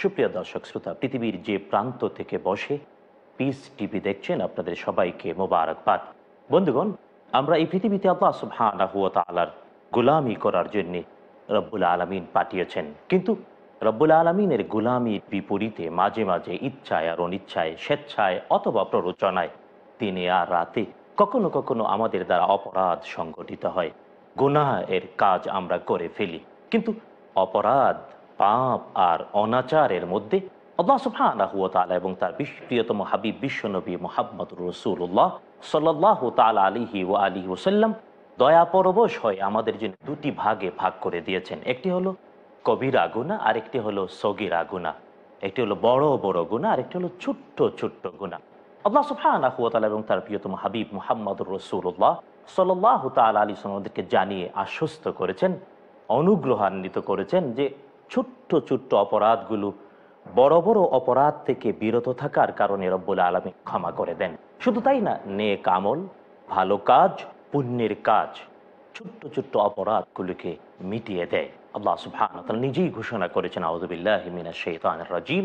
সুপ্রিয় দর্শক শ্রোতা, পৃথিবীর যে প্রান্ত থেকে বসে পিস টিভি দেখছেন আপনাদের সবাইকে মোবারকবাদ। বন্ধুগণ, আমরা এই পৃথিবীতে আল্লাহ সুবহানাহু ওয়া তাআলার গোলামি করার জন্য রব্বুল আলমিন পাঠিয়েছেন। কিন্তু রব্বুল আলমিনের গোলামির বিপরীতে মাঝে মাঝে ইচ্ছায় আর অনিচ্ছায়, স্বেচ্ছায় অথবা প্ররোচনায় দিনে আর রাতে কখনো কখনো আমাদের দ্বারা অপরাধ সংগঠিত হয়। গুনাহ এর কাজ আমরা করে ফেলি। কিন্তু অপরাধ পাপ আর অনাচারের মধ্যে আল্লাহ এবং তার প্রিয়তম হাবিব বিশ্বনবী মোহাম্মদ রসুল্লাহ সাল্লাহ তাল আলিহি ও আলিহি ওসাল্লাম দয়া পরবশ হয়ে আমাদের জন্য দুটি ভাগে ভাগ করে দিয়েছেন। একটি হলো কবিরা গুণা আর একটি হলো সগিরা গুণা। একটি হলো বড় বড় গুণা আর একটি হলো ছোট্ট ছোট্ট গুণা। আল্লাহ তাআলা এবং তার প্রিয়তম হাবিব মুহাম্মদ রসুল্লাহ সাল্লাহ তাল আলী আমাদেরকে জানিয়ে আশ্বস্ত করেছেন, অনুগ্রহান্বিত করেছেন যে ছোট্ট ছোট্ট অপরাধগুলো বড় বড় অপরাধ থেকে বিরত থাকার কারণে রব্বুল আলমী ক্ষমা করে দেন। শুধু তাই না নে কামল ভালো কাজ, পুণ্যের কাজ ছোট্ট ছোট্ট অপরাধগুলোকে মিটিয়ে দেয়। আল্লাহ সুবহান নিজেই ঘোষণা করেছেন আউযুবিল্লাহি মিনাশ শাইতানির রাজিম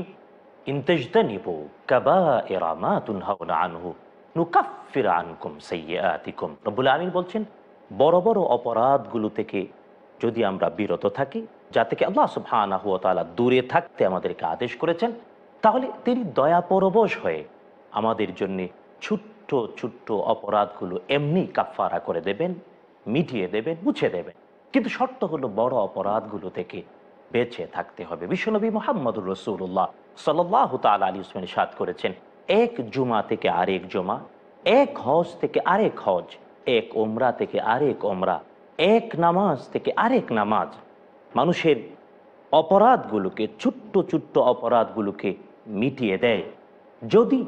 তুনহাউনা আনহু আনকুম বলছেন, বড় বড় অপরাধগুলো থেকে যদি আমরা বিরত থাকি যা থেকে আল্লাহ ওয়া তাআলা দূরে থাকতে আমাদেরকে আদেশ করেছেন, তাহলে তিনি দয়া পরবশ হয়ে আমাদের জন্য ছোট্ট ছোট্ট অপরাধগুলো এমনি কাফারা করে দেবেন, মিটিয়ে দেবেন, মুছে দেবেন। কিন্তু শর্ত হলো বড় অপরাধগুলো থেকে বেঁচে থাকতে হবে। বিশ্বনবী মোহাম্মদুর রসুল্লাহ সাল্লাহ তাল আলী উসমান সাদ করেছেন, এক জুমা থেকে আরেক জুমা, এক হজ থেকে আরেক হজ, এক ওমরা থেকে আরেক ওমরা এক নামাজ থেকে আরেক নামাজ। মানুষের অপরাধগুলোকে, ছোট্ট ছোট্ট অপরাধগুলোকে মিটিয়ে দেয়। যদি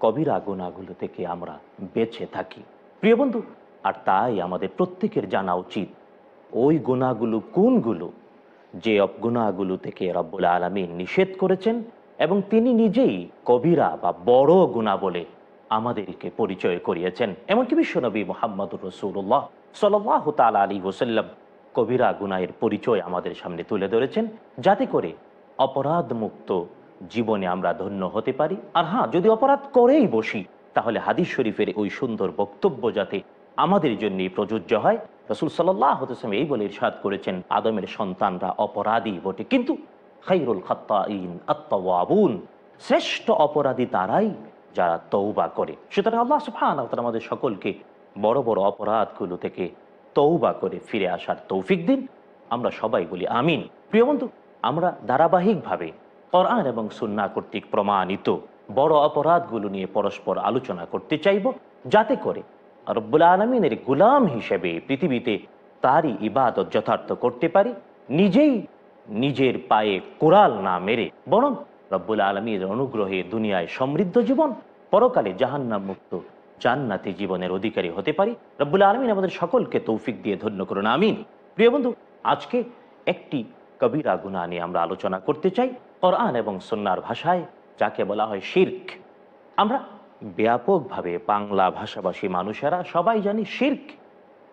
কবিরা গুণাগুলো থেকে আমরা বেঁচে থাকি। প্রিয় বন্ধু, আর তাই আমাদের প্রত্যেকের জানা উচিত, ওই গুণাগুলো কোনগুলো যে গুণাগুলো থেকে রব্বুল আলমী নিষেধ করেছেন এবং তিনি নিজেই কবিরা বা বড় গুণা বলে আমাদেরকে পরিচয় করিয়েছেন। এমনকি বিশ্বনবী মোহাম্মদুর রসুল্লাহ সাল্লাহ আলী ওসাল্লাম কবিরা গুনাহের পরিচয় আমাদের সামনে তুলে ধরেছেন, যাতে করে অপরাধ মুক্ত জীবনে আমরা ধন্য হতে পারি। আর হ্যাঁ যদি অপরাধ করেই বসি, তাহলে হাদিস শরীফের ওই সুন্দর বক্তব্য যাতে আমাদের জন্যই প্রযোজ্য হয়। রসুল সাল্লাহ এই বলে ইরশাদ করেছেন, আদমের সন্তানরা অপরাধী বটে। কিন্তু খাইরুল খাত্তাইন আত্মাবুন শ্রেষ্ঠ অপরাধী তারাই যারা তৌবা করে। সুতরাং আল্লাহ সুফান আমাদের সকলকে বড় বড় অপরাধগুলো থেকে তৌবা করে ফিরে আসার তৌফিক দিন। আমরা সবাই বলি আমিন। প্রিয় বন্ধু, আমরা ধারাবাহিকভাবে কোরআন এবং সুন্না কর্তৃক প্রমাণিত বড় অপরাধগুলো নিয়ে পরস্পর আলোচনা করতে চাইব, যাতে করে রব্বুল আলমিনের গুলাম হিসেবে পৃথিবীতে তারই ইবাদত যথার্থ করতে পারি, নিজেই নিজের পায়ে কোরাল না মেরে, বরং রব্বুল আলমীর অনুগ্রহে দুনিয়ায় সমৃদ্ধ জীবন, পরকালে জাহান্নাম মুক্ত জান্নাতি জীবনের অধিকারী হতে পারি। রব্বুল আলমিন আমাদের সকলকে তৌফিক দিয়ে ধন্য করুন, আমিন। প্রিয় বন্ধু, আজকে একটি কবিরা গুণা নিয়ে আমরা আলোচনা করতে চাই। কোরআন এবং সন্ন্যার ভাষায়, যাকে বলা হয় শির্ক। আমরা ব্যাপকভাবে বাংলা ভাষাভাষী মানুষেরা সবাই জানি শির্ক।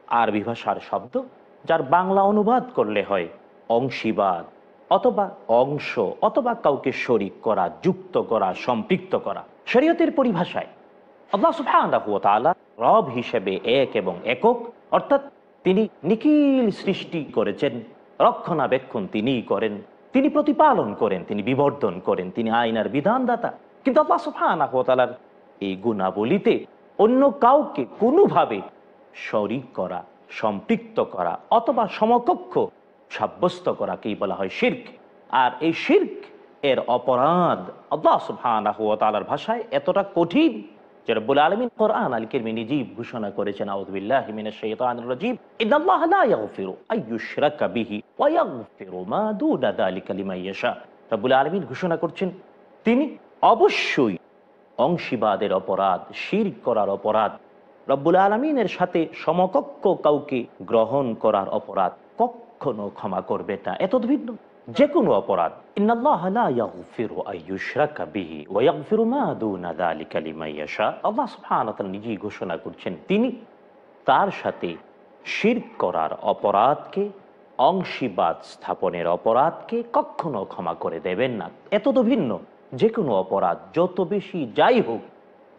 আরবি ভাষার শব্দ, যার বাংলা অনুবাদ করলে হয় অংশীবাদ, অথবা অংশ, অথবা কাউকে শরিক করা, যুক্ত করা, সম্পৃক্ত করা। শরীয়তের পরিভাষায় আল্লাহ সুবহানাহু রব হিসেবে এক এবং একক, অর্থাৎ তিনি নিখিল সৃষ্টি করেছেন, রক্ষণাবেক্ষণ তিনিই করেন, তিনি প্রতিপালন করেন, তিনি বিবর্ধন করেন, তিনি আইনার বিধানদাতা। কিন্তু আল্লাহ ওয়া এই গুণাবলিতে অন্য কাউকে কোনোভাবে শরিক করা, সম্পৃক্ত করা অথবা সমকক্ষ সাব্যস্ত করাকেই বলা হয় শির্ক। আর এই শির্ক এর অপরাধ আল্লাহ ওয়া ভাষায় এতটা কঠিন ঘোষণা করছেন তিনি অবশ্যই অংশীবাদের অপরাধ, শির করার অপরাধ, রব্বুল আলমিনের সাথে সমকক্ষ কাউকে গ্রহণ করার অপরাধ কখনো ক্ষমা করবে না। এত ভিন্ন যে কোনো অপরাধ নিজেই ঘোষণা করছেন, তিনি তার সাথে শির করার অপরাধকে, অংশীবাদ স্থাপনের অপরাধকে কখনো ক্ষমা করে দেবেন না। এত তো ভিন্ন যে কোনো অপরাধ যত বেশি যাই হোক,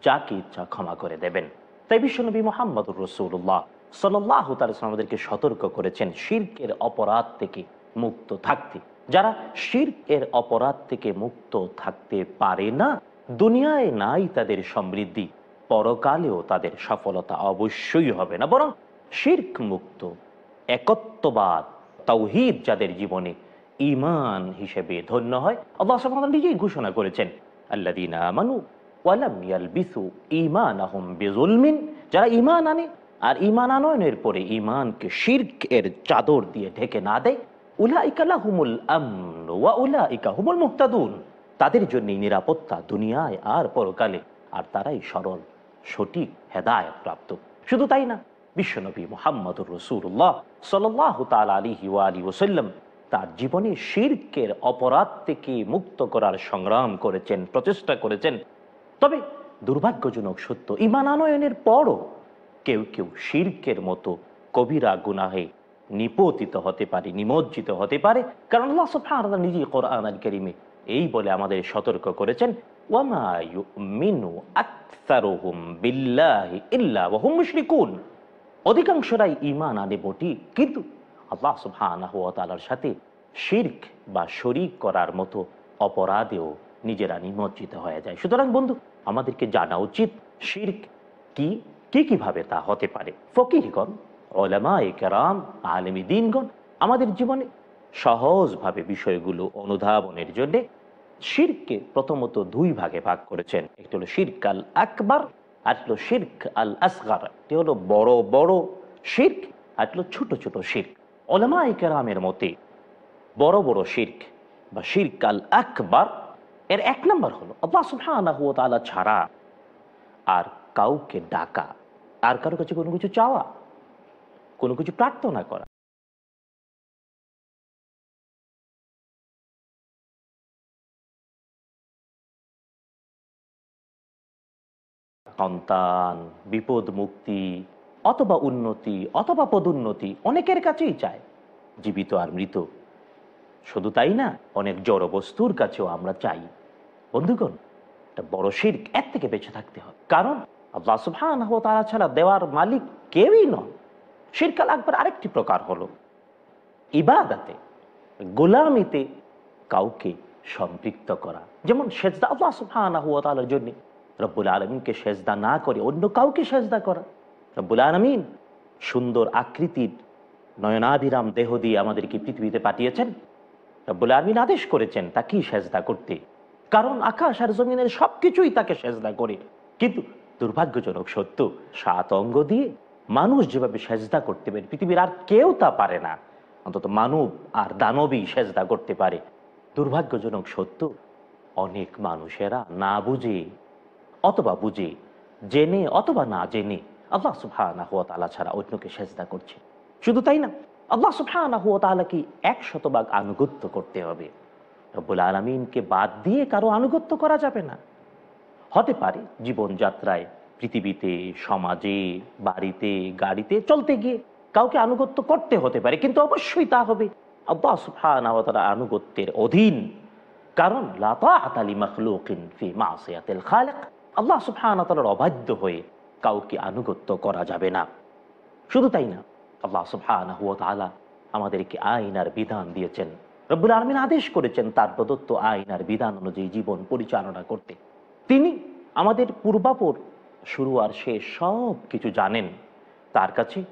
যাকে ইচ্ছা ক্ষমা করে দেবেন। তাই বিশ্বনবী মোহাম্মদুর রসুল্লাহ সাল্লাহ আমাদেরকে সতর্ক করেছেন, শির্কের অপরাধ থেকে মুক্ত থাকতে। যারা শির্কের অপরাধ থেকে মুক্ত থাকতে পারে না, দুনিয়ায় নাই তাদের সমৃদ্ধি, পরকালেও তাদের সফলতা অবশ্যই হবে না। বরং শির্ক মুক্ত, একত্ববাদ, তৌহিদ যাদের জীবনে ইমান হিসেবে ধন্য হয়, আল্লাহ নিজেই ঘোষণা করেছেন, আল্লাযীনা আমানু ঈমানাহুম বিযুলমিন। যারা ঈমান আনে আর ঈমান আনয়নের পরে ঈমানকে শিরক এর চাদর দিয়ে ঢেকে না দেয় মুহতাদুন। তাদের জন্য নিরাপত্তা দুনিয়ায় আর পরকালে, আর তারাই সরল, সঠিক হেদায়ত প্রাপ্ত। শুধু তাই না, বিশ্বনবী মোহাম্মদুর রসুল্লাহ সাল্লাহ তাল আলিহি আলী ওসাল্লাম তার জীবনে শির্কের অপরাধ থেকে মুক্ত করার সংগ্রাম করেছেন, প্রচেষ্টা করেছেন। তবে দুর্ভাগ্যজনক সত্য ইমান আনয়নের পরও কেউ কেউ শির্কের মতো কবিরা গুনাহে নিপতিত হতে পারে, নিমজ্জিত হতে পারে। কারণ আল্লাহ নিজেই কোরআন আল কারীমে এই বলে আমাদের সতর্ক করেছেন অধিকাংশরাই ইমান আনে বটি, কিন্তু আল্লাহ তাআলার সাথে শির্ক বা শরিক করার মতো অপরাধেও নিজেরা নিমজ্জিত হয়ে যায়। সুতরাং বন্ধু, আমাদেরকে জানা উচিত, শির্ক কি কি কীভাবে তা হতে পারে? ফকিরগণ ওলামা কেরাম, আলমী দিনগণ আমাদের জীবনে সহজভাবে বিষয়গুলো অনুধাবনের জন্য শিরকে প্রথমত দুই ভাগে ভাগ করেছেন। একটি হলো শির্ক আল আকবর, আর শির্ক আল আসগার। এটি হলো বড় বড় শির্ক, আর হলো ছোট ছোট শির্ক। ওলামা কেরামের মতে বড় বড় শির্ক বা শির্ক আল আকবর এর এক নম্বর হলো ছাড়া আর কাউকে ডাকা, আর কারও কাছে কোনো কিছু চাওয়া কোনো কিছু প্রার্থনা করা। সন্তান, বিপদ মুক্তি, অথবা উন্নতি, অথবা পদোন্নতি অনেকের কাছেই চায়, জীবিত আর মৃত। শুধু তাই না, অনেক জড় বস্তুর কাছেও আমরা চাই। বন্ধুগণ, একটা বড় শির্ক এর থেকে বেঁচে থাকতে হবে। কারণ, আল্লাহ ওয়া তাআলা ছাড়া দেওয়ার মালিক কেউই নন। শিরকাল আকবর আরেকটি প্রকার হলো। ইবাদাতে, গোলামিতে কাউকে সম্পৃক্ত করা। যেমন সেজদা, আল্লাহ সুবহানাহু ওয়া তাআলার জন্য রব্বুল আলমিনকে সেজদা না করে অন্য কাউকে সেজদা করা। রব্বুল আলমিন সুন্দর আকৃতির নয়নাভিরাম দেহ দিয়ে আমাদেরকে পৃথিবীতে পাঠিয়েছেন। রব্বুল আলমিন আদেশ করেছেন তাকেই সেজদা করতে। কারণ আকাশ আর জমিনের সবকিছুই তাকে সেজদা করে। কিন্তু দুর্ভাগ্যজনক সত্য, সাত অঙ্গ দিয়ে মানুষ যেভাবে সেজদা করতে পারে, পৃথিবীর আর কেউ তা পারে না। অন্তত মানব আর দানবই সেজদা করতে পারে। দুর্ভাগ্যজনক সত্য, অনেক মানুষেরা না বুঝে অথবা বুঝে, জেনে অথবা না জেনে আল্লাহ সুফানা হুয়া ছাড়া অন্যকে সেজদা করছে। শুধু তাই না, আল্লাহ সুফানা হুয়া তালাকে এক শতভাগ আনুগত্য করতে হবে। রব্বুল আলমিনকে বাদ দিয়ে কারও আনুগত্য করা যাবে না। হতে পারে জীবনযাত্রায় পৃথিবীতে, সমাজে, বাড়িতে, গাড়িতে, চলতে গিয়ে কাউকে আনুগত্য করতে হতে পারে, কিন্তু অবশ্যই তা হবে। আনুগত্যের অধীন। কারণ আল্লাহ ওয়া অবাধ্য হয়ে কাউকে আনুগত্য করা যাবে না। শুধু তাই না, আল্লাহ তাআলা আমাদেরকে আইন আর বিধান দিয়েছেন। রব্বুল আলমিন আদেশ করেছেন তার প্রদত্ত আইন আর বিধান অনুযায়ী জীবন পরিচালনা করতে। তিনি আমাদের পূর্বাপর শুরু আর শেষ সব কিছু জানেন। তার কাছে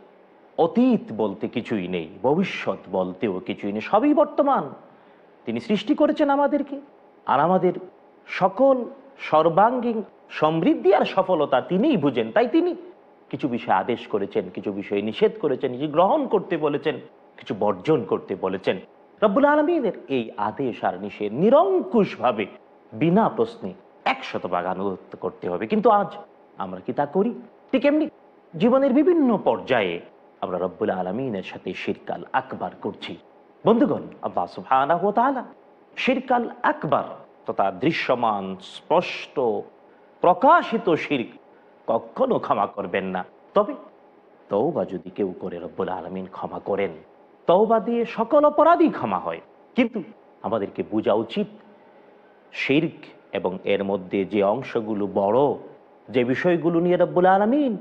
অতীত বলতে কিছুই নেই, ভবিষ্যৎ বলতেও কিছুই নেই, সবই বর্তমান। তিনি সৃষ্টি করেছেন আমাদেরকে আর আমাদের সকল সর্বাঙ্গীন সমৃদ্ধি আর সফলতা তিনিই বুঝেন। তাই তিনি কিছু বিষয় আদেশ করেছেন, কিছু বিষয় নিষেধ করেছেন, কিছু গ্রহণ করতে বলেছেন, কিছু বর্জন করতে বলেছেন। রব্বুল আলমীদের এই আদেশ আর নিষেধ নিরঙ্কুশভাবে বিনা প্রশ্নে একশত আনুগত্য করতে হবে। কিন্তু আজ আমরা কি তা করি? ঠিক এমনি জীবনের বিভিন্ন পর্যায়ে আমরা রব্বুল আলমিনের সাথে শিরকাল আকবার করছি। বন্ধুগণ তাআলা শিরকাল আকবার তথা দৃশ্যমান, স্পষ্ট, প্রকাশিত শির্ক কখনো ক্ষমা করবেন না। তবে তৌবা যদি কেউ করে, রব্বুল আলমিন ক্ষমা করেন। তৌবা দিয়ে সকল অপরাধী ক্ষমা হয়। কিন্তু আমাদেরকে বোঝা উচিত, শির্ক এবং এর মধ্যে যে অংশগুলো বড় যে বিষয়গুলো নিয়ে রব্বুল আলমিন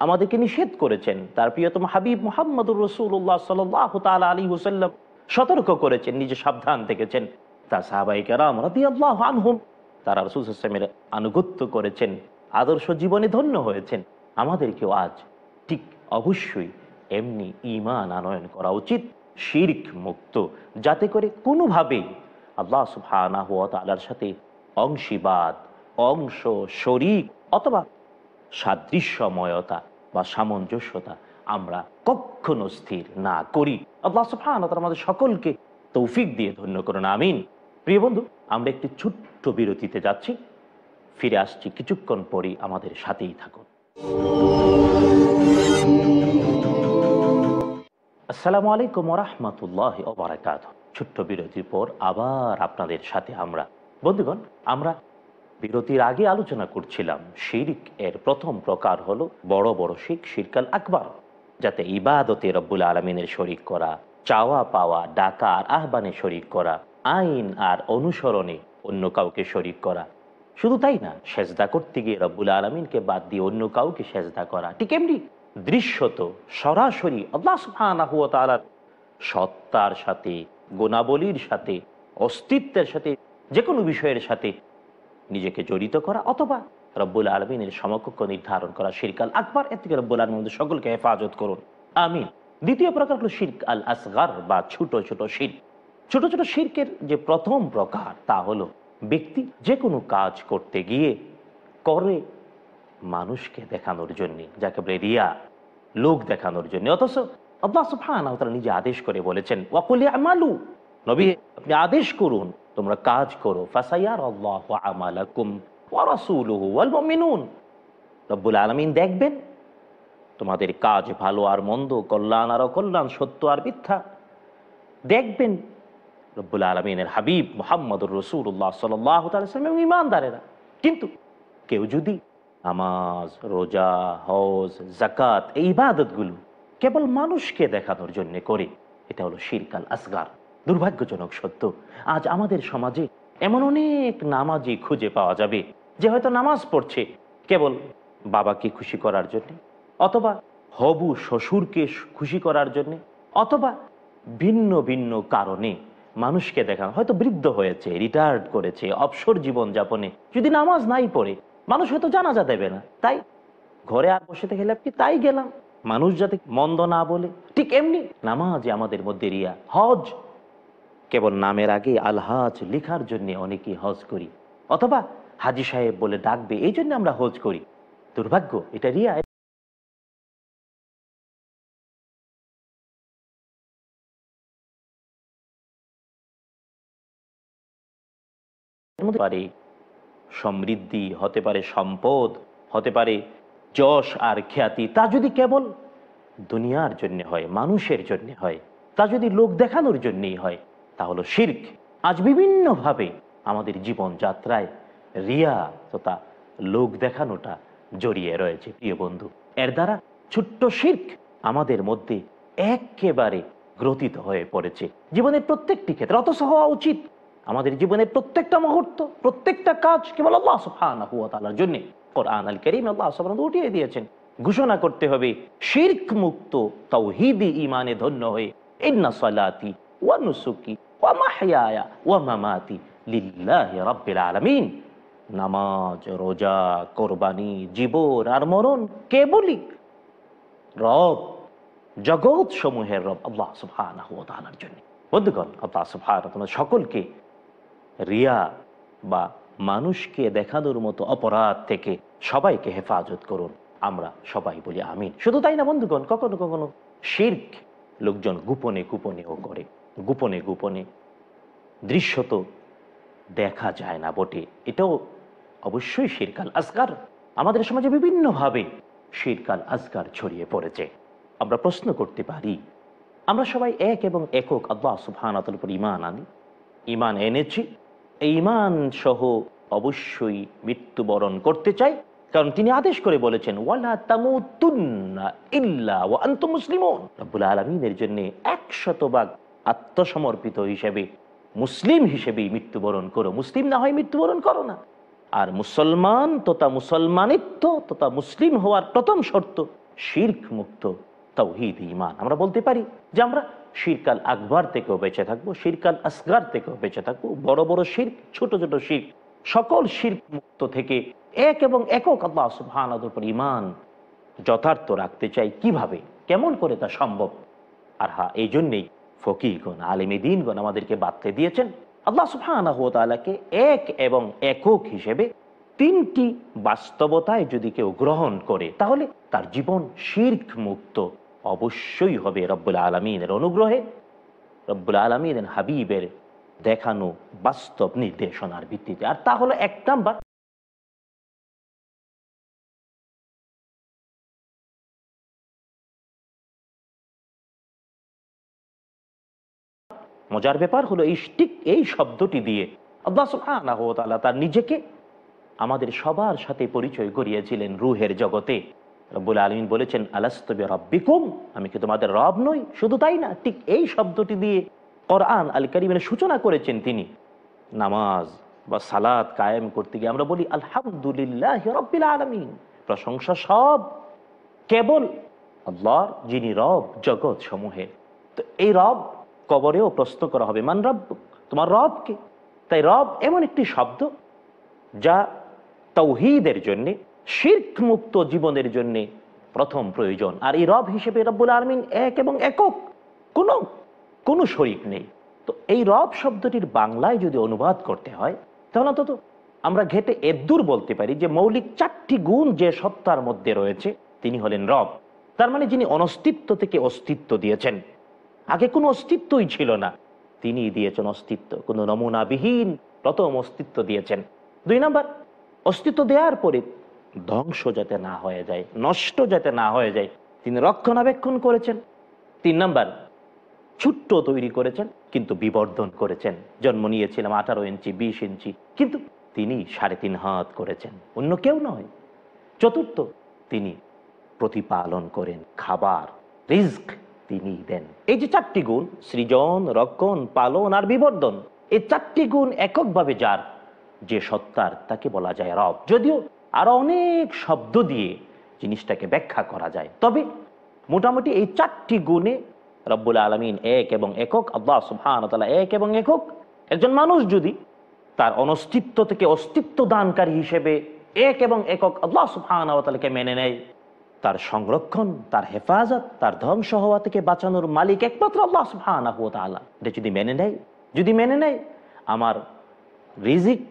আমাদেরকে নিষেধ করেছেন, তার প্রিয়তম হাবিব মোহাম্মদুর রসুল্লাহ সাল্লাহ তাল আলী হুসাল্লাম সতর্ক করেছেন, নিজে সাবধান থেকেছেন। তা সাহাবাই কেরাম রাদি আল্লাহ আনহুম, তারা রসুল আনুগত্য করেছেন, আদর্শ জীবনে ধন্য হয়েছেন। আমাদেরকেও আজ ঠিক অবশ্যই এমনি ইমান আনয়ন করা উচিত, শির্ক মুক্ত, যাতে করে কোনোভাবেই আল্লাহ সুবহানাহু ওয়া তাআলার সাথে অংশীবাদ অংশ শরিক অথবা সাদৃশ্যময়তা বা সামঞ্জস্যতা আমরা কখনো স্থির না করি। আমাদের সকলকে তৌফিক দিয়ে ধন্য করুন, আমিন। প্রিয় বন্ধু, আমরা একটি ছোট্ট বিরতিতে যাচ্ছি। ফিরে আসছি কিছুক্ষণ পরই আমাদের সাথেই থাকুন। আসসালামু আলাইকুম রহমতুল্লাহ ছোট্ট বিরতির পর আবার আপনাদের সাথে আমরা। বন্ধুগণ, আমরা বিরতির আগে আলোচনা করছিলাম শিরিক এর প্রথম প্রকার হলো বড় বড় শিখ শিরকাল আকবর, যাতে ইবাদতে রব্বুল আলমিনের শরিক করা, চাওয়া পাওয়া, ডাকা আর আহ্বানে শরিক করা, আইন আর অনুসরণে অন্য কাউকে শরিক করা। শুধু তাই না, সেজদা করতে গিয়ে রব্বুল আলমিনকে বাদ দিয়ে অন্য কাউকে সেজদা করা। ঠিক এমনি দৃশ্যত সরাসরি সত্তার সাথে, গুণাবলীর সাথে, অস্তিত্বের সাথে যে কোনো বিষয়ের সাথে নিজেকে জড়িত করা অথবা রব্বুল আলমিনের সমকক্ষ নির্ধারণ করা শিরকাল আকবর। এর থেকে রব্বুল আলমিন সকলকে হেফাজত করুন। আমিন। দ্বিতীয় প্রকার হলো শির্ক আল আসগার বা ছোট ছোট শির। ছোট ছোট শির্কের যে প্রথম প্রকার তা হলো ব্যক্তি যে কোনো কাজ করতে গিয়ে করে মানুষকে দেখানোর জন্য, যাকে বলে রিয়া, লোক দেখানোর জন্য। অথচ সুবহানাহু ওয়া তাআলা নিজে আদেশ করে বলেছেন ওয়াকুল মালু নবী, আপনি আদেশ করুন তোমরা কাজ করো। মুমিনুন। রব্বুল আলামিন দেখবেন, তোমাদের কাজ ভালো আর মন্দ, কল্যাণ আর অকল্যাণ, সত্য আর মিথ্যা। দেখবেন, রব্বুল আলমিনের হাবিব মোহাম্মদুর রসুল্লাহ সাল্লাম এবং ইমানদারেরা কিন্তু কেউ যদি নামাজ, রোজা, হজ জাকাত এই ইবাদতগুলো কেবল মানুষকে দেখানোর জন্য করে, এটা হলো শিরকাল আসগার দুর্ভাগ্যজনক সত্য। আজ আমাদের সমাজে এমন অনেক নামাজি খুঁজে পাওয়া যাবে, যে হয়তো নামাজ পড়ছে কেবল বাবাকে খুশি করার জন্য, অথবা হবু শ্বশুরকে খুশি করার জন্য, অথবা ভিন্ন ভিন্ন কারণে মানুষকে দেখানো হয়তো বৃদ্ধ হয়েছে রিটায়ার্ড করেছে, অবসর জীবন যাপনে। যদি নামাজ নাই পড়ে, মানুষ হয়তো জানাজা দেবে না। তাই ঘরে আর বসে থেকে কি? তাই গেলাম। মানুষ যাতে মন্দ না বলে, ঠিক এমনি নামাজে আমাদের মধ্যে রিয়া। হজ কেবল নামের আগে আলহাজ লেখার জন্য অনেকেই হজ করি। অথবা হাজি সাহেব বলে ডাকবে, এই জন্য আমরা হজ করি। দুর্ভাগ্য, এটা রিয়া পারে সমৃদ্ধি, হতে পারে সম্পদ, হতে পারে যশ আর খ্যাতি। তা যদি কেবল দুনিয়ার জন্য হয়, মানুষের জন্য হয়, তা যদি লোক দেখানোর জন্যই হয় তা হলো শির্ক। আজ বিভিন্নভাবে আমাদের জীবন যাত্রায় রিয়া তথা লোক দেখানোটা জড়িয়ে রয়েছে, প্রিয় বন্ধু। এর দ্বারা ছোট্ট শির্ক আমাদের মধ্যে একেবারে গ্রথিত হয়ে পড়েছে। জীবনের প্রত্যেকটি ক্ষেত্রে, অথচ হওয়া উচিত আমাদের জীবনের প্রত্যেকটা মুহূর্ত, প্রত্যেকটা কাজ কেবল আল্লাহ সুবহানাহু ওয়া তাআলার জন্য। কারীম আল্লাহ সুবহানাহু উঠিয়ে দিয়েছেন। ঘোষণা করতে হবে, শিরক মুক্ত তাওহীদি ঈমানে ধন্য হয়ে, ইন্না সালাতি ওয়া নুসুকি নামাজ, রোজা, কোরবানি, জীবন আর মরণ কেবলই রব, জগৎ সমূহের রব আল্লাহ জন্য। বন্ধুগণ, আল্লাহ সকলকে রিয়া বা মানুষকে দেখানোর মতো অপরাধ থেকে সবাইকে হেফাজত করুন। আমরা সবাই বলি আমিন। শুধু তাই না বন্ধুগণ, কখনো কখনো শির্ক লোকজন গোপনে গোপনেও করে। গোপনে গোপনে। দৃশ্যত দেখা যায় না বটে। এটাও অবশ্যই শিরকাল আসগার আমাদের সমাজে বিভিন্নভাবে শিরকাল আসগার ছড়িয়ে পড়েছে। আমরা প্রশ্ন করতে পারি, আমরা সবাই এক এবং একক আল্লাহ সুবহানাতুল উপর ইমান আনি? ইমান এনেছি? এই ইমান সহ অবশ্যই মৃত্যুবরণ করতে চাই। কারণ তিনি আদেশ করে বলেছেন, ওয়ালা তামুতুন্না ইল্লা ওয়া আনতুম মুসলিমুন। রব্বুল আলামিনের জন্য একশতভাগ আত্মসমর্পিত হিসেবে, মুসলিম হিসেবেই মৃত্যুবরণ করো। মুসলিম না হয় মৃত্যুবরণ করো না। আর মুসলমান তথা মুসলমানিত্ব তথা মুসলিম হওয়ার প্রথম শর্ত, শির্ক মুক্ত তৌহিদ ইমান আমরা বলতে পারি যে আমরা শিরকাল আকবর থেকেও বেঁচে থাকব, শিরকাল আসগার থেকেও বেঁচে থাকব। বড় বড় শির্ক, ছোট ছোট শির্ক, সকল শির্ক মুক্ত থেকে এক এবং একক ইমান যথার্থ রাখতে চাই। কীভাবে? কেমন করে তা সম্ভব? আর হ্যাঁ এই জন্যেই ফকিরগণ আলিমী দিনগণ আমাদেরকে বার্তে দিয়েছেন। আল্লাহ সুবহানাহু এক এবং একক হিসেবে তিনটি বাস্তবতায় যদি কেউ গ্রহণ করে, তাহলে তার জীবন শির্ক মুক্ত অবশ্যই হবে রব্বুল আলমিনের অনুগ্রহে। রব্বুল আলমিনের হাবিবের দেখানো বাস্তব নির্দেশনার ভিত্তিতে। আর তা হলো এক নাম্বার মজার ব্যাপার হলো এই স্টিক এই শব্দটি দিয়ে আল্লাহ সুবহানাহু তাআলা তার নিজেকে আমাদের সবার সাথে পরিচয় করিয়েছিলেন রুহের জগতে। রব্বুল আলমিন বলেছেন আলাস্তবে রব্বিকুম আমি কি তোমাদের রব নই? শুধু তাই না, ঠিক এই শব্দটি দিয়ে কোরআন আল করিমের সূচনা করেছেন তিনি। নামাজ বা সালাদ কায়েম করতে গিয়ে আমরা বলি, আলহামদুলিল্লাহ রব্বিল আলমিন। প্রশংসা সব কেবল আল্লাহর, যিনি রব জগৎ সমূহের। তো এই রব কবরেও প্রশ্ন করা হবে, মান রব, তোমার রবকে তাই রব এমন একটি শব্দ যা তৌহিদের জন্যে শির্ক মুক্ত জীবনের জন্যে প্রথম প্রয়োজন। আর এই রব হিসেবে রব্বুল আলমিন এক এবং একক, কোনো কোনো শরিক নেই। তো এই রব শব্দটির বাংলায় যদি অনুবাদ করতে হয়, তাহলে অন্তত আমরা ঘেটে এদ্দুর বলতে পারি যে মৌলিক চারটি গুণ যে সত্তার মধ্যে রয়েছে, তিনি হলেন রব। তার মানে যিনি অনস্তিত্ব থেকে অস্তিত্ব দিয়েছেন। আগে কোনো অস্তিত্বই ছিল না। তিনি দিয়েছেন অস্তিত্ব, কোনো নমুনাবিহীন প্রথম অস্তিত্ব দিয়েছেন। দুই নাম্বার, অস্তিত্ব দেওয়ার পরে ধ্বংস যাতে না হয়ে যায়, নষ্ট যাতে না হয়ে যায়, তিনি রক্ষণাবেক্ষণ করেছেন। তিন নাম্বার, ছোট্ট তৈরি করেছেন, কিন্তু বিবর্ধন করেছেন। জন্ম নিয়েছিলাম আঠারো ইঞ্চি, বিশ ইঞ্চি, কিন্তু তিনি সাড়ে তিন হাত করেছেন। অন্য কেউ নয়। চতুর্থ, তিনি প্রতিপালন করেন খাবার, রিস্ক তিনি দেন। এই যে চারটি গুণ, সৃজন, রক্ষণ, পালন আর বিবর্ধন, এই চারটি গুণ এককভাবে যার, যে সত্তার, তাকে বলা যায় রব। যদিও আরও অনেক শব্দ দিয়ে জিনিসটাকে ব্যাখ্যা করা যায়। তবে মোটামুটি এই চারটি গুণে রব্বুল আলমিন এক এবং একক, আল্লাহ সুবহান এক এবং একক, একজন মানুষ যদি তার অনস্তিত্ব থেকে অস্তিত্ব দানকারী হিসেবে এক এবং একক আল্লাহ সুবহান মেনে নেয় তার সংরক্ষণ, তার হেফাজত, তার ধ্বংস হওয়া থেকে বাঁচানোর মালিক একমাত্র আল্লাহ এটা যদি মেনে নেয়, যদি মেনে নেয়, আমার রিজিক,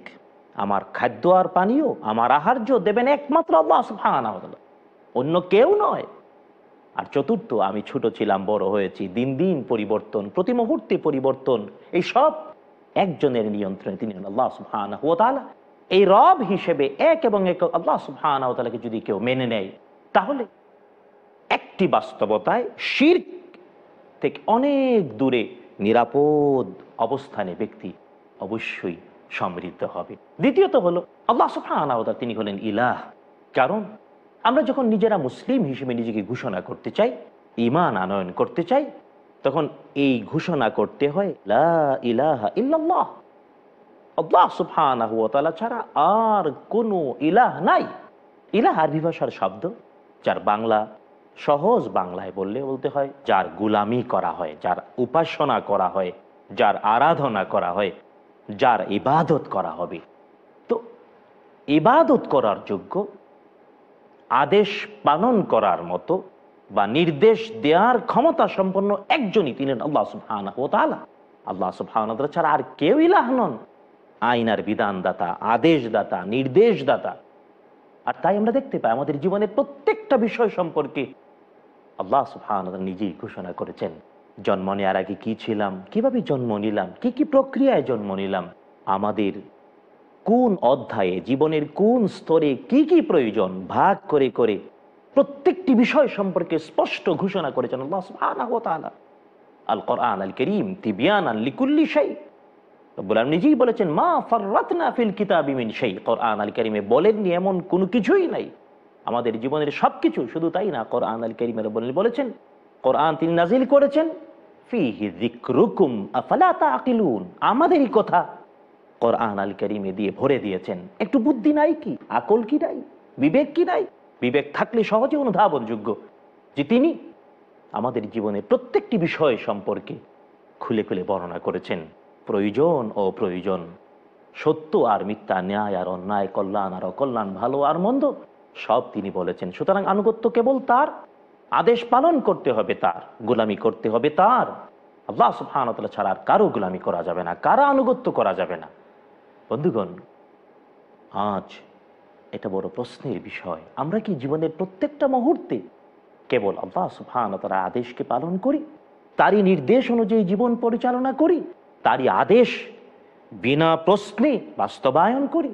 আমার খাদ্য আর পানীয়, আমার আহার্য দেবেন একমাত্র আল্লাহ সুবহান অন্য কেউ নয়। আর চতুর্থ, আমি ছোট ছিলাম, বড় হয়েছি, দিন দিন পরিবর্তন, প্রতি মুহূর্তে পরিবর্তন, এই সব একজনের নিয়ন্ত্রণে তিনি আল্লাহ এই রব হিসেবে এক এবং এক আল্লাহ সুবহান যদি কেউ মেনে নেয় তাহলে একটি বাস্তবতায় শির থেকে অনেক দূরে নিরাপদ অবস্থানে ব্যক্তি অবশ্যই সমৃদ্ধ হবে। দ্বিতীয়ত হলো, আল্লাহ সুফান তিনি হলেন ইলাহ। কারণ আমরা যখন নিজেরা মুসলিম হিসেবে নিজেকে ঘোষণা করতে চাই ইমান আনয়ন করতে চাই, তখন এই ঘোষণা করতে হয়, লা ছাড়া আর কোনো ইলাহ নাই। ইলাহ আরবি ভাষার শব্দ যার বাংলা সহজ বাংলায় বললে বলতে হয়, যার গুলামি করা হয়, যার উপাসনা করা হয়, যার আরাধনা করা হয়, যার ইবাদত করা হবে। তো ইবাদত করার যোগ্য, আদেশ পালন করার মতো বা নির্দেশ দেওয়ার ক্ষমতা সম্পন্ন একজনই তিনি আল্লাহ তালা আল্লাহ সুবহান ছাড়া আর কেউ ইলাহ নন। আইনার বিধানদাতা, আদেশদাতা, নির্দেশদাতা আর তাই আমরা দেখতে পাই আমাদের জীবনের প্রত্যেকটা বিষয় সম্পর্কে আল্লাহ সুবহান নিজেই ঘোষণা করেছেন। জন্ম নেওয়ার আগে কি ছিলাম? কীভাবে জন্ম নিলাম? কি কি প্রক্রিয়ায় জন্ম নিলাম? আমাদের কোন অধ্যায়ে, জীবনের কোন স্তরে কি কি প্রয়োজন? ভাগ করে করে প্রত্যেকটি বিষয় সম্পর্কে স্পষ্ট ঘোষণা করেছেন আল্লাহ আল করিম তিবিয়ান আল লিকুল্লি রব্বুল আলামিন নিজেই বলেছেন, মা ফাররাতনা ফিল কিতাবি মিন শাই। কোরআন আল কারীমে বলেননি এমন কোনো কিছুই নাই। আমাদের জীবনের সবকিছু শুধু তাই না, কোরআন আল কারীমে রব্বুল আলামিন বলেছেন, কোরআন তিনি নাজিল করেছেন আমাদেরই কথা কোরআন আল কারীমে দিয়ে ভরে দিয়েছেন। একটু বুদ্ধি নাই কি? আকল কি নাই? বিবেক কি নাই? বিবেক থাকলে সহজে অনুধাবনযোগ্য। যে তিনি আমাদের জীবনের প্রত্যেকটি বিষয় সম্পর্কে খুলে খুলে বর্ণনা করেছেন। প্রয়োজন ও প্রয়োজন। সত্য আর মিথ্যা, ন্যায় আর অন্যায়, কল্যাণ আর অকল্যাণ, ভালো আর মন্দ, সব তিনি বলেছেন। সুতরাং আনুগত্য কেবল তার, আদেশ পালন করতে হবে তার, গোলামি করতে হবে তার। আল্লাহ সুবহানাহু ছাড়া আর কারও গোলামি করা যাবে না, কারও আনুগত্য করা যাবে না? বন্ধুগণ, আজ এটা বড় প্রশ্নের বিষয়। আমরা কি জীবনের প্রত্যেকটা মুহূর্তে কেবল আল্লাহ সুফান তারা আদেশকে পালন করি? তারই নির্দেশ অনুযায়ী জীবন পরিচালনা করি? তারই আদেশ বিনা প্রশ্নে বাস্তবায়ন করি।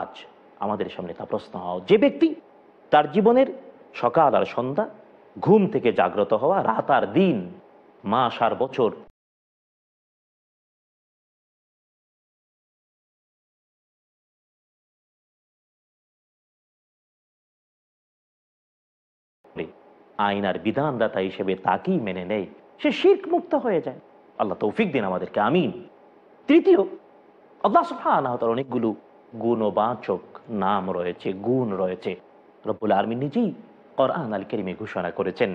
আজ আমাদের সামনে তা প্রশ্ন হওয়া যে ব্যক্তি তার জীবনের সকাল আর সন্ধ্যা ঘুম থেকে জাগ্রত হওয়া রাত আর দিন, মাস আর বছর আইনার বিধানদাতা হিসেবে তাকেই মেনে নেয়। সে শির্ক মুক্ত হয়ে যায়। আল্লাহ তৌফিক দিন আমাদেরকে, আমিন। তৃতীয়, আল্লাহ সুবহানাহু তাআলার অনেকগুলো গুণবাচক নাম রয়েছে, গুণ রয়েছে। রব্বুল আলমী নিজেই কোরআন আল কেরিমে ঘোষণা করেছেন,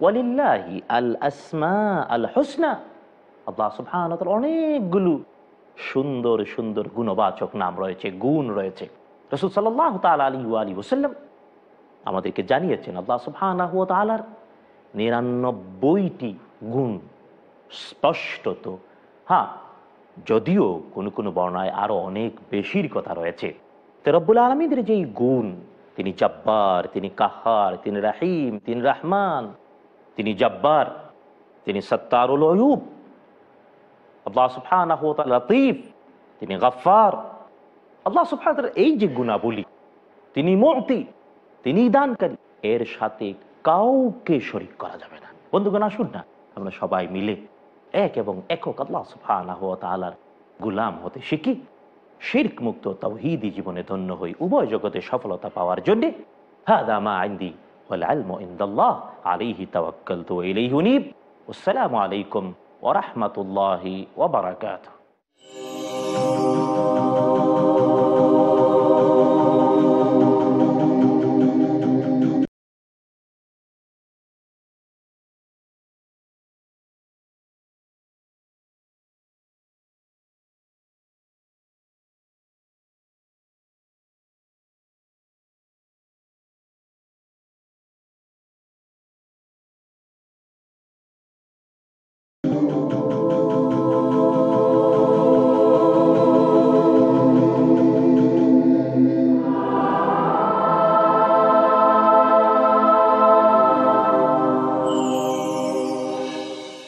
ওয়ালিল্লাহি আল আসমা আল হোসনা। আল্লাহ তাআলার অনেকগুলো সুন্দর সুন্দর গুণবাচক নাম রয়েছে, গুণ রয়েছে। রসুল সাল্লাহ তাল আলী আলী ওসাল্লাম আমাদেরকে জানিয়েছেন, আল্লাহ সুবহানাহু ওয়া তাআলার নিরানব্বইটি গুণ স্পষ্টত। হ্যাঁ যদিও কোনো কোনো বর্ণায় আরও অনেক বেশির কথা রয়েছে। তো রব্বুল আলমীদের যেই গুণ, তিনি জব্বার, তিনি কাহার, তিনি রাহিম, তিনি রহমান, তিনি জব্বার, তিনি সত্তারুল অয়ুব আল্লাহ তাআলা লতীফ, তিনি গফফার। আল্লাহ তাআলার এই যে গুণাবলী, তিনি মুতি, তিনি দানকারী, এর সাথে কাউকে শরিক করা যাবে না। বন্ধুগণ, আসুন না, আমরা সবাই মিলে এক এবং একক আল্লাহ তাআলার গুলাম হতে শিখি। শির্ক মুক্ত তৌহিদি জীবনে ধন্য হই, উভয় জগতে সফলতা পাওয়ার জন্যে। হাদা মা ইনদি ওয়াল ইলমু ইনদাল্লাহ, আলাইহি তাওয়াক্কালতু ওয়া ইলাইহি উনীব। আসসালামু আলাইকুম ওয়া ওবরাকাতু